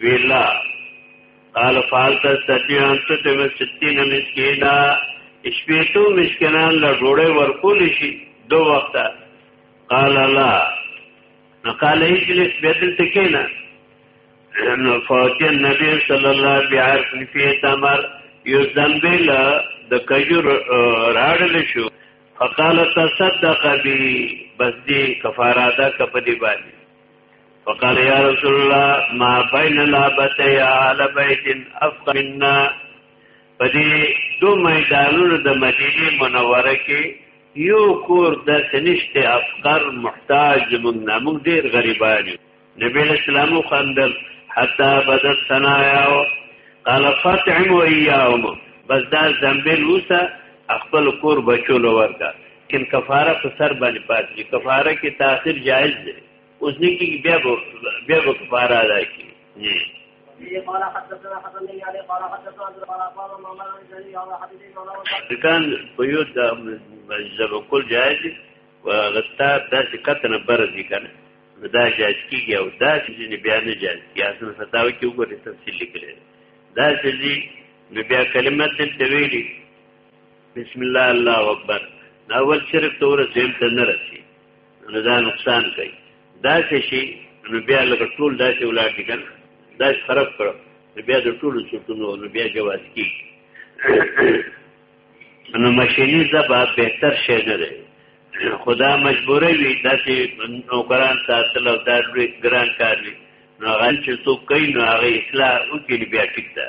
ویلا قال فالت استطيع ان تتم 60 مسکینا شپېتو مسکینان له ډوړې ورکول شي دو وخت قال لا نو قال اجلس بدل تکینا نو فوت النبي صلى الله عليه وسلم في تمر یو زنبیل د کجور راړل شو فقال تصدق بي بس دي کفاره ده کپدي باندې فقال يا رسول الله ما بين لابتي على بيت افقى منا پدې دو میدانونو د مدینه منوره کې یو کور د سنشت افقر محتاج موږ نه موږ ډیر غریبان یو نبی اسلام خندل حتا بدت ثنایا قال فاطعم و ایاهم بس دا زنبیل وسه خپل کور بچو لور کا کین کفاره په سر باندې پاتې کفاره کې تاخير جایز دی اوس نه کیږي بیا به بیا به کفاره ادا کی جی دکان په یو د مجذب کول جایز و غتا داسې کتنه بر دي کنه دا جایز کیږي او دا چې بیا نه جایز کیږي اصل فتاوی کې وګورئ تفصیل لیکل دا چې نو بیا کلمه دلته ویلي بسم الله الله اکبر دا اول شرک ته ورسېم ته نه رسي نو دا نقصان کوي دا څه شي نو بیا لکه ټول داسې ولاړ دي کنه دا خراب کړو نو بیا د ټولو چټونو نو بیا جواز کی نو ماشینی زبا بهتر شی نه دی خدا مجبورې وي داسې نوکران ساتل او دا لوی ګران کار وي نو هغه چې څوک کوي نو هغه اصلاح وکړي بیا ټیک ده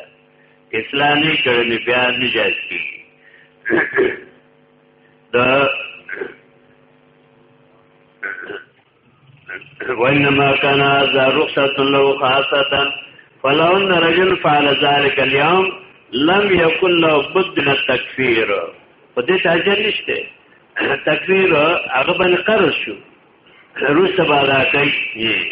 اصلاح نه کړي بیا نه جایز کیږي دا وانما كان هذا رخصه له خاصه فلو ان رجل فعل ذلك اليوم لم يكن له بد من التكفير په دې تاجر نشته تکفیر هغه باندې قرض شو روسه بالا کوي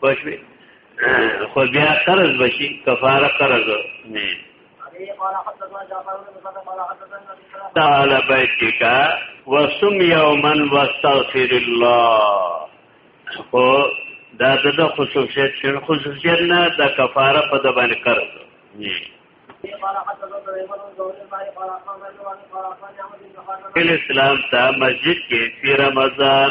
پښوی خو بیا قرض بشي کفاره قرض نه تعالی بیتک وسم یوما واستغفر الله خو دا د خصوصیت شنو خصوصیت نه د کفاره په د باندې قرض اسلام ته مسجد کې په رمضان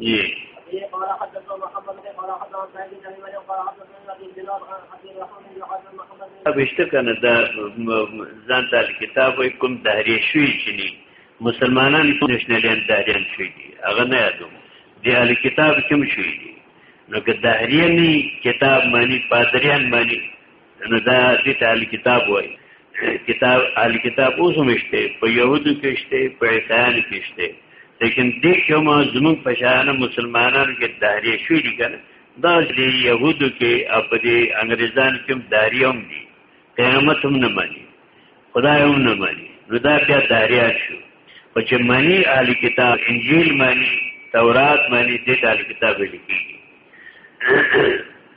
یې قال حدثنا محمد بن قال حدثنا سعيد بن جميل قال حدثنا ابي بلال عن ابي الرحمن بن عبد محمد ابشته کنه دا ځان ته کتاب وي کوم دهری شوی چني مسلمانان نشنلیان دهریان شوی دي هغه نه یادوم دی ال کتاب کوم شوی دي نو که دهریانی کتاب معنی پادریان معنی نو دا دې ته اهل کتاب وایي کتاب اهل کتاب اوس هم شته په يهودو کې شته په عیسایانو کې شته لیکن دې کې هم زموږ په شان مسلمانانو کې دایره شوې دي کنه دا دې يهودو کې او په دې انګريزان کې هم دایره هم دي قیامت هم نه مانی خدای هم نه مانی نو دا بیا دایره شو او چې مانی اهل کتاب انجیل مانی تورات مانی دې اهل کتاب لیکي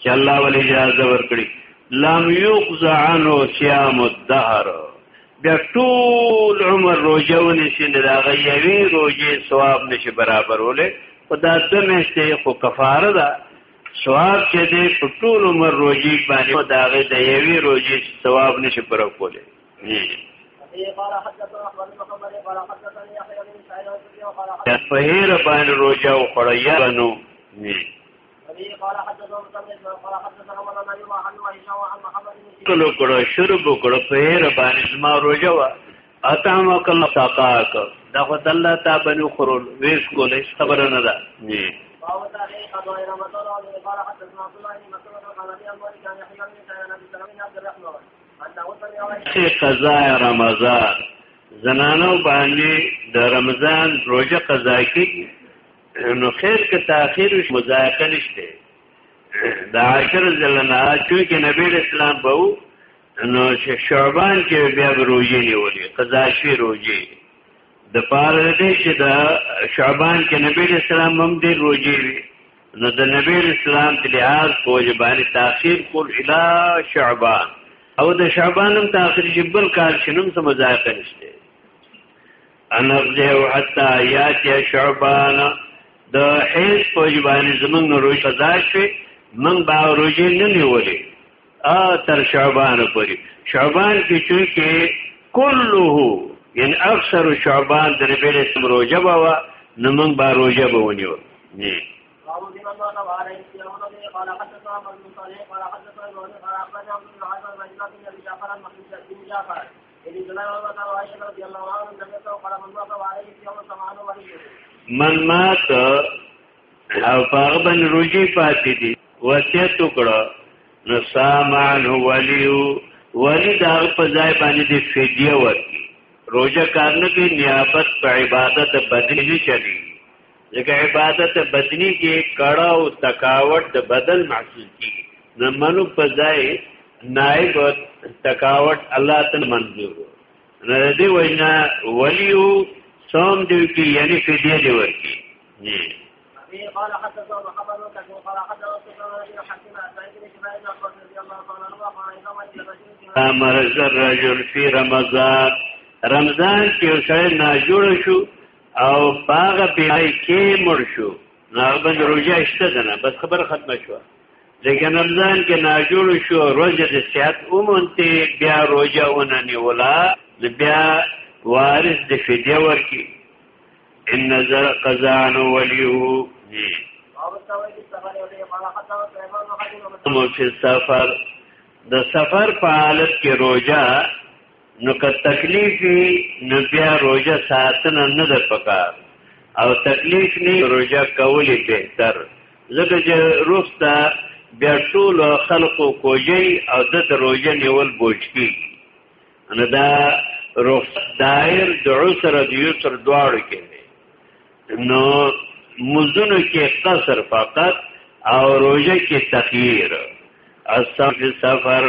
چې الله ولې اجازه ورکړي لم یقض عنه صيام الدهر بیا ټول عمر روزه ونشي نه دا غیوي روزه ثواب نشي برابرولې په دا د مشته خو کفاره ده ثواب چې دې په ټول عمر روزي باندې دا غي د یوي روزي ثواب نشي برابرولې په هیر باندې روزه او خړیا بنو کلو کړو شرب کړو په هر باندې زما روزه وا اتم کله ساقا کو دا خو الله تا بنو خرول ویس کولې خبر نه ده جی قضاء رمضان زنانو باندې د رمضان روزه قضا کیږي نو خیر که تاخیر وش مذاکره نشته د عاشر زلنا چې نبی اسلام به نو شعبان کې بیا روزي نیولې قضا شي روزي د پاره دې چې د شعبان کې نبی اسلام هم دې روزي وي نو د نبی اسلام د لحاظ فوج باندې تاخير کول اله شعبان او د شعبان هم تاخير جبل کار شنم سم ځای کنيشته انرجه حتا یاتی شعبان د حیث پوجبانی زمنګ نو روی قضا شوی من با روجی ننیولی آ تر شعبان پوری شعبان کی چونکه کله یعنی اکثر شعبان د نبی اسلام روجه بوا نو من با روجه بونیو نه قال حدثنا عمر بن صالح قال حدثنا ابراهيم قال اخبرنا عبد العزيز بن جعفر المخزومي بن جعفر من مات او پاغ بن روجی پاتی دی وصیت وکړه نو سامان ولیو ولی دا په ځای باندې دی فدیه ورکی روزه کار نه کې نیابت په عبادت بدلی چلی ځکه عبادت بدنی کې کړه او تکاوت د بدن محسوس کیږي نه منو په ځای نائب تکاوت الله تعالی منظور نه دې وینا ولیو سوم دی کې یعنی فدیه دی ورکی نه قال حدثنا محمد بن كثير قال حدثنا سفيان بن حكيم عن سعيد بن جبير بن عباس رضي الله تعالى عنه قال إذا مرض الرجل امر الرجل في رمضان رمضان کې وسه نه جوړ شو او پاغه پیړۍ کې مړ شو نو هغه باندې روزه شته ده نه بس خبره ختمه شوه لیکن رمضان کې ناجوړ شو روزه د صحت اومنته بیا روزه ونه نیولا بیا وارث د فدیه ورکی ان نظر قزان ولیو مو فی سفر د سفر په حالت کې روزه نو که تکلیف نه بیا روزه ساتنه نه ده پکار او تکلیف نه روزه کولی بهتر ځکه چې روستا بیا ټول خلقو کوجی او د روزه نیول بوج کی ان دا روس دایر د عسر د یسر دواړو کې نو مزونو کې قصر فقط او روزه کې تخیر اصف سفر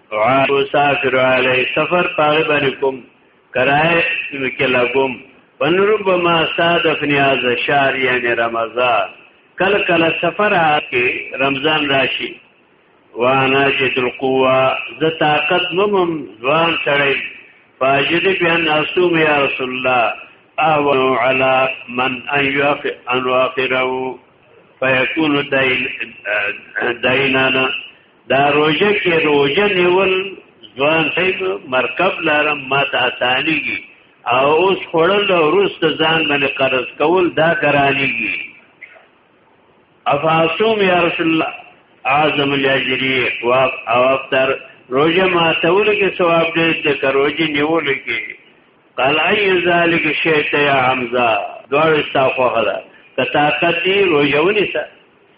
مسافر علی سفر پاره باندې کوم کرای کې لګوم ونربما صادف نیاز شهر یعنی رمضان کل کل سفر کې رمضان راشي وانا جد القوا ز طاقت ممم ځوان سړی فاجد بیان اسوم یا رسول الله اهو علی من ان یاخ ان واخره فیکون دین دینانا دا روژه کې روژه نیول ځوان صاحب مرکب لارم ما ته اسانيږي او اوس خړل او روس ته ځان باندې قرض کول دا ګرانيږي افاسوم یا رسول الله اعظم الاجری او افطر روزه ماتول کې ثواب دې د کروجي نیول کې قال اي ذلك شيء يا حمزه دوړ استغفار کړه کتا کتی روزه ونی سره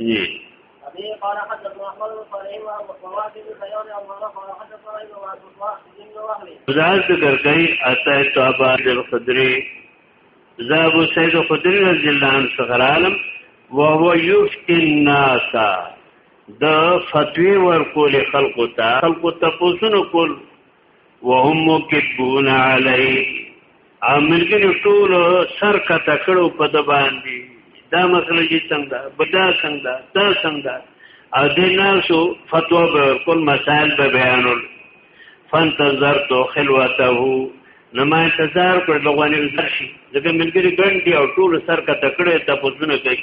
یې ابي قال حدثنا احمد بن صالح وواجد الخيار او مرة قال حدثنا ابن وعبد الله بن وهلي ذات درګي اتای توبه د خدري زابو سید خدري رضی الله عنه څخه عالم وهو يفتي الناس د فتوی ورکول خلقو ته خلقو ته پوسونو کول وهم مکبون علی امرګن ټول سر کا تکړو په د باندې دا مسله چې څنګه بدا څنګه دا څنګه او د ناسو فتوا به کول مسائل به بیانول فانتظرت خلوته نو ما انتظار کړ لغوانې درشي ځکه ملګری ګڼ دی او ټول سر کا تکړه ته پوزونه کوي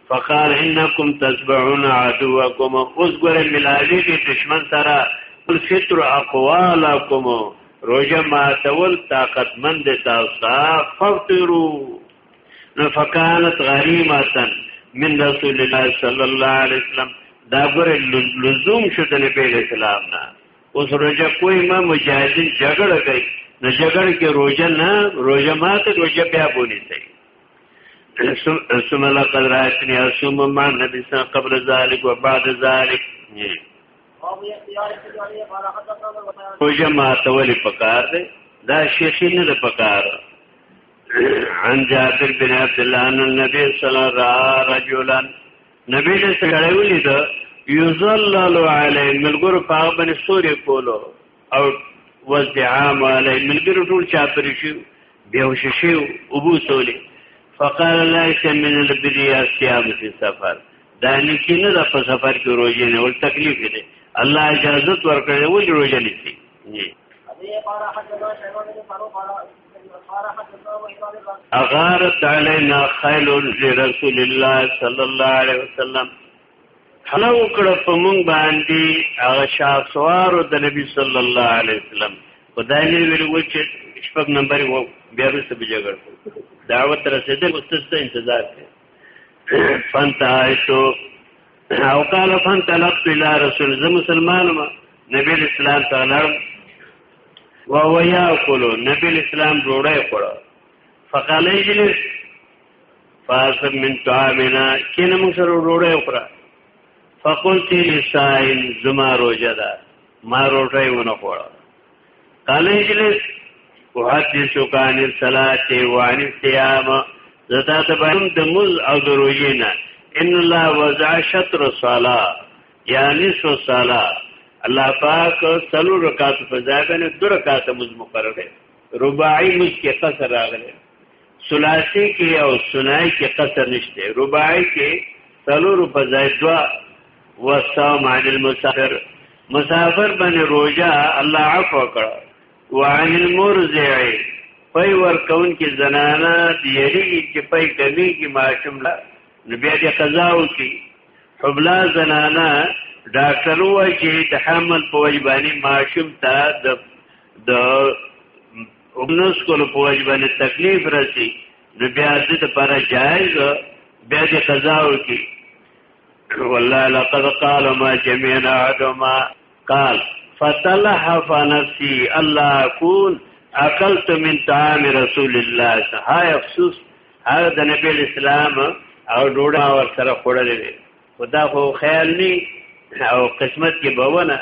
فقال انکم تتبعون عدوکم اوس ګره ملاوی کې دشمن سره الفطر اقوالکم روجه ماتول طاقتمند تاسو فطروا فكانت غريمه من رسول الله صلى الله عليه وسلم دا ګور لزوم شو د نبی اسلام نه اوس روزه کوی ما مجاهدین جګړه کوي نه جګړه کې روزه نه روزه ماته روزه بیا بونی سي ثم لقد رأتني أصوم مع النبي صلى الله عليه وسلم قبل ذلك وبعد ذلك او جماعت ولی پکار دی دا شیخی نه پکار عن جابر بن عبد الله ان النبي صلى الله عليه وسلم رجلا نبی له سره ولید یذلل علی ملګرو په باندې سورې کولو او وزعام علی ملګرو ټول چا پرې شو بیهوش شو ابو سولی فقال ليس من البر الصيام في السفر دا نکی نه د په سفر کې روزه نه ول تکلیف دی الله اجازه ورکړي ول روزه نه سي اغارت علینا خیل لرسول الله صلی الله علیه وسلم حمله وکړه په مونږ باندې هغه شاسوارو د نبی صلی الله علیه وسلم خدای نه ویل و چې شپږ نمبر و بیا وروسته به جګړه دعوت رسېدل اوس ته انتظار کوي فانت عائشو او قال فانت لقت الى رسول زم مسلمان ما نبی اسلام تعالی و هو یاکل نبی اسلام ډوړی خوړه فقال اجلس فاسم من طعامنا کینه موږ سره وروړی وکړه فقلت لسائل زما روزه ده ما روټه ونه خوړه قال اجلس وحدث عن الصلاه وعن الصيام زتا ته باندې د مز او د روزې نه ان الله وضع شطر الصلاه یعنی سو صلاه الله پاک سلو رکعات په ځای باندې دو رکعات مز مقرره رباعي مز کې قصر راغلی ثلاثی کې او سنای کې قصر نشته رباعی کې څلور په ځای دوا وصام عن المسافر مسافر باندې روزه الله عفو کړ وعن المرزع پي ور کون کې زنانا دیری چې پي کمی کې ماشوم لا نبي دې قضا وکي حبلا زنانا ډاکټر وایي چې د حمل په وجبانی ماشوم ته د د وګنوس کول په وجه باندې تکلیف رسی نو بیا دې ته پر جایز بیا دې قضا وکي والله لقد قال ما جميعنا عدما قال فتلح فنفسي الله اكون اكلت من طعام رسول الله هاي افسوس هغه د نبی اسلام او ډوډا ور سره خوړلې خدا خو خیال ني او قسمت کې بونه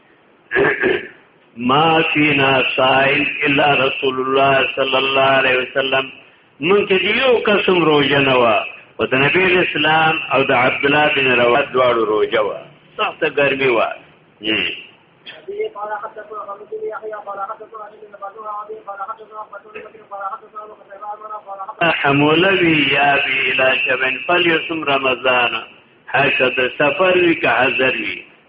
ما فینا سائل الا رسول الله صلی الله علیه وسلم مونږ کې یو قسم روزه نه و او د نبی اسلام او د عبد الله بن روا دواړو روزه و سخت ګرمي و قال حدثنا خالد بن يحيى قال حدثنا علي بن بدر عبد قال حدثنا عبد بن بكر قال حدثنا ابو قتيبة عمر قال حدثنا حمولوي يا بي الى شبن فليصم رمضان حاشد سفر وي كحذر وي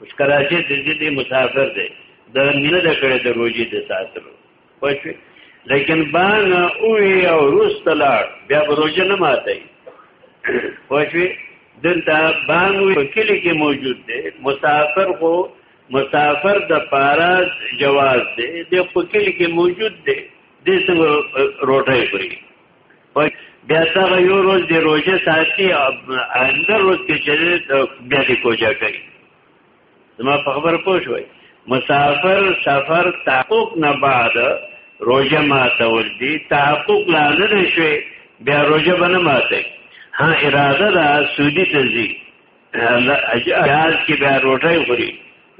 اوس کراچۍ ته ځي دی مسافر دی دا نه ده کړې د روزي د ساتلو پښې لیکن بان او او روس تلار بیا روزه نه ماتای پښې دلته بان او کلی کې موجود دی مسافر خو مسافر د پارا جواز دی د خپل کې موجود دی د څنګه روټه کوي بیا تا یو روز دی روزه ساتي اندر روز کې چې بیا دی کوجا کوي زما په خبر پوه شوي مسافر سفر تحقق نه بعد روزه ماته ور دي تحقق لا نه شوي بیا روزه بنه ماته ها اراده دا سودی ته زی الله اجاز کې بیا روټي خوري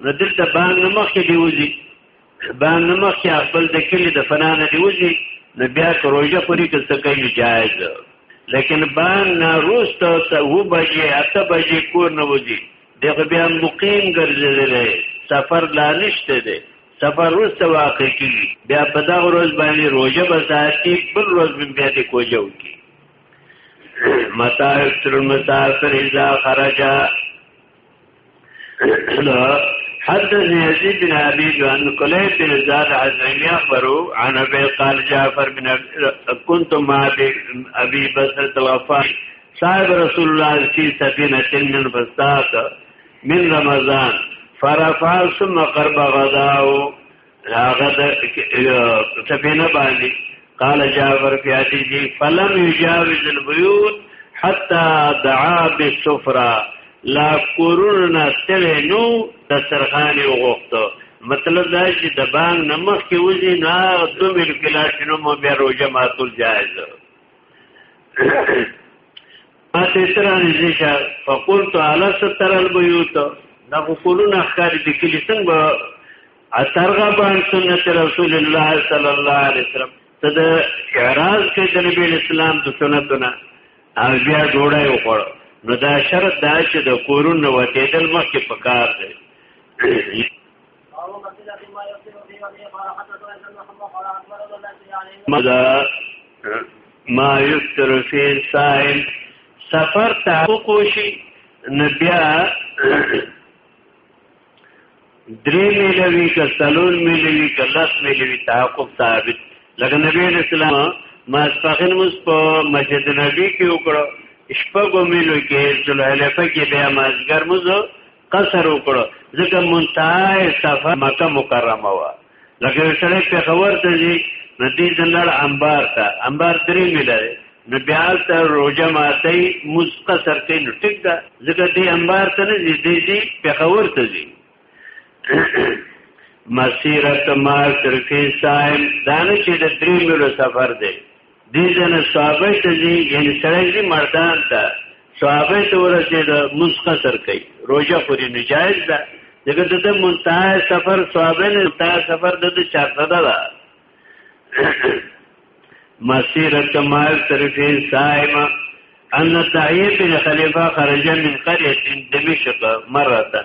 نو دلته باندې مخ کې دی وځي دا نمخ چې خپل د کلی د فنا نه دی وځي نو بیا روژه پوری که څه کوي جایز لیکن با ناروز ته ته و بجې اته بجې کور نه وځي دغه بیا مقیم ګرځېدلی سفر لا نشته دی سفر وروسته واقع کېږي بیا په دغه ورځ باندې روژه به ساتي بل ورځ به بیا د کوژه وکړي متاع تر مسافر اذا خرجا حدثني يزيد بن عبيد عن قليب بن زاد عن أخبروا عن أبي قال جعفر بن كنت مع أبي بسرة الغفار صاحب رسول الله في سفينة من فستاق من رمضان فرفع ثم قرب غداو هغه د سفینه باندې قال جابر فی حدیثی فلم یجاوز البیوت حتا دعا بالسفرا لا کورونه تله نو د سرخان وغوښتو مطلب دا چې د بانګ نمخ کې وځي نه دو مل کلاس نو مو بیا روزه ماتول جایز اته ترانه ځکه فقلت على ستر البيوت دا کورونه ښکاری د کلی څنګه اترغب عن سنت رسول الله صلی الله علیه وسلم ته د اعراض کې د نبی اسلام د سنتونه او بیا ډوړای وخوړ نو دا شرط دا چې د کورون نو وتیدل مخکې پکار دی مدا ما یستر فی سائل سفر تعقوق وشي نبیا درې ملوي که سلور ملوي که لس ملوي تعاقب ثابت لکه نبی اسلام ما سپخین مس په مسجد نبی کې وکړو شپږو ملو کې ذوالحلیفه کې بیا مازګر مزو قصر وکړو ځکه منتهای سفر مکه مکرمه وه لکه یو سړی پېښور ته ځي نو دې ته لړ انبار ته انبار درې میله دی نو بیا هلته روژه ماتئ مونځ قصر کوي نو ټیک ده ځکه دې انبار ته نه ځي دې ځي پېښور ته ځي مسیرت ما صرفې صاحب دا نه چې د درې میلو سفر دی دې جن صحابه ته دي یعنی سره دي مردان ته صحابه ته ورته د مسقه سر کوي روزه خوري نجایز ده دغه د منتها سفر صحابه نه تا سفر د 400 ده مسیرت مال طرفین صائمه ان تعیب بن خلیفہ خرج من قريه دمشق مره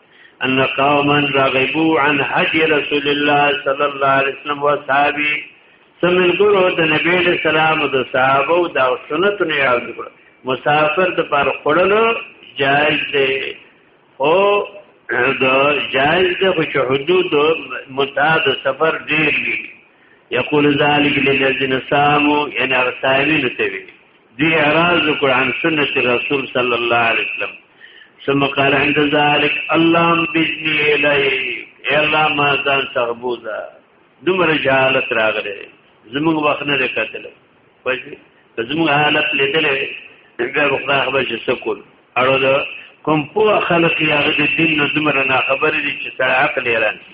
ان قوما رغبوا عن هدي رسول الله صلى الله عليه وسلم وصحابي سمن ګورو د نبی له سلام د صحابه او د سنت نه یاد کړ مسافر د پر خړل جایز دی او د جایز د خو حدود متعد سفر ډیر وی یقول ذلک للذین سامو یعنی غسایلین ته وی دی اعراض وکړ عن سنت رسول صلی الله علیه وسلم ثم قال عند ذلك اللهم بجني اليك الا ما ذان تغبوزا دمر جهالت راغله زموږ وخت نه کتل پښې زموږ حالت لیدل بیا بخدا خبر چې سکول اړو دا کوم په خلق یې هغه دین نو دمر نه خبرې چې عقل یې رانه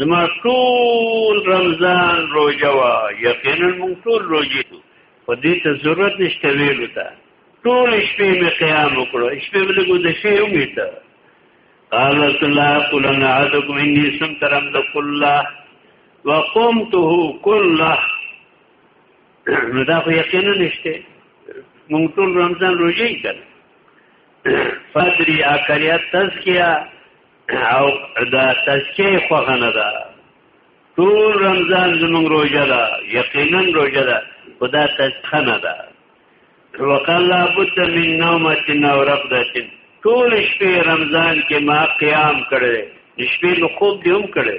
زما ټول رمضان روزه وا یقینا مونږ ټول روزه دو په دې ته ضرورت نشته ویلو ته ټول شپې مې قیام وکړو شپې مې لګو د شی امیته قال رسول الله قل ان عدكم اني سمت رمضان كله وقمته كله نو دا خو یقینا نشته مونږ ټول رمضان روزي کړ فادری اکریات تزکیه او دا تزکیه خوخه نه ده ټول رمضان زمونږ روژه ده یقینا روژه ده خدا تزکیه نه ده وقال لا بد من نومتنا او رقدتن ټول شپې رمضان کې ما قیام کړی شپې نو خوب دی هم کړی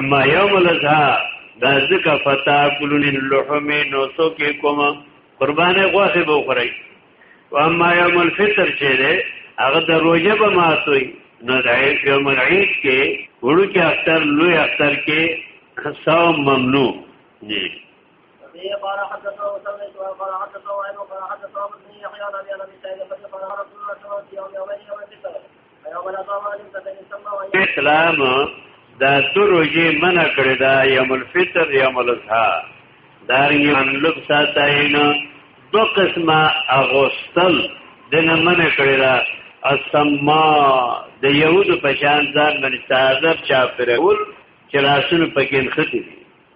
اما یوم الاضحى دا ځکه فتا کلون اللحم نو سو کې کوم قربانې غوخه به وخوري و اما یوم الفطر چې ده هغه د روزه به ماتوي نو د یوم العید کې وړو کې اختر لوی اختر کې صوم ممنوع دي قال حدثنا وسلمت وقال حدثنا وعين وقال حدثنا ابن يحيى عن ابي سعيد قال رسول الله صلى الله عليه وسلم اسلام دا سروجی منع کړی دا یوم الفطر یوم الاضحى دا یوم لب ساتاین دو قسمه اغوستل دنه منع کړی دا اسما د یهود په شان ځان باندې تعذب چا پرول چې لاسونه پکې نختی دي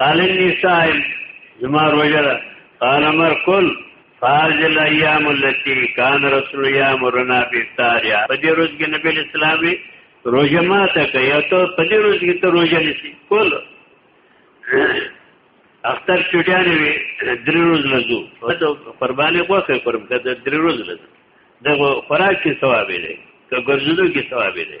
قال انی صائم زما روزه ده قال مر کل فاج الايام التي كان رسول يامرنا بتاريا په دې روز کې نبی اسلامي روزه ما ته کوي ته په دې روز کې ته روزه نشي کول اختر چټیانې وي درې روز لزو ته قرباني غوښه قرب کړه درې روز لزو دغه خوراک کې ثواب دی که ګرځلو کې ثواب دی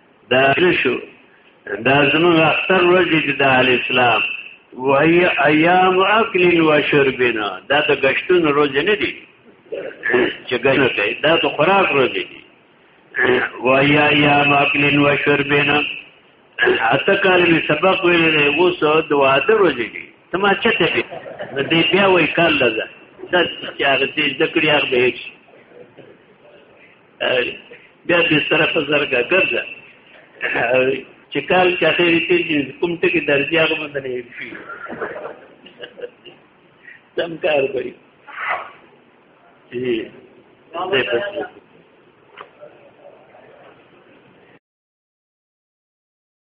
دا شو دا زموږ اختر ورځې دي د اهل اسلام وهي ایام اکل و شربنا دا د غشتون ورځې نه دي چې غشنه کوي دا د خوراک ورځې دي وهي ایام اکل و شربنا اته کال می سبق ویل دی اوس د واده ورځې دي ته ما چته دي نو دې بیا وای کال لږه دا چې هغه دې ذکر یې هغه به هیڅ بیا دې سره په زرګه ګرځه چې کال چې اخیری تیر شي کوم ټکی درځي هغه باندې نه شي سم کار کوي جی دې پس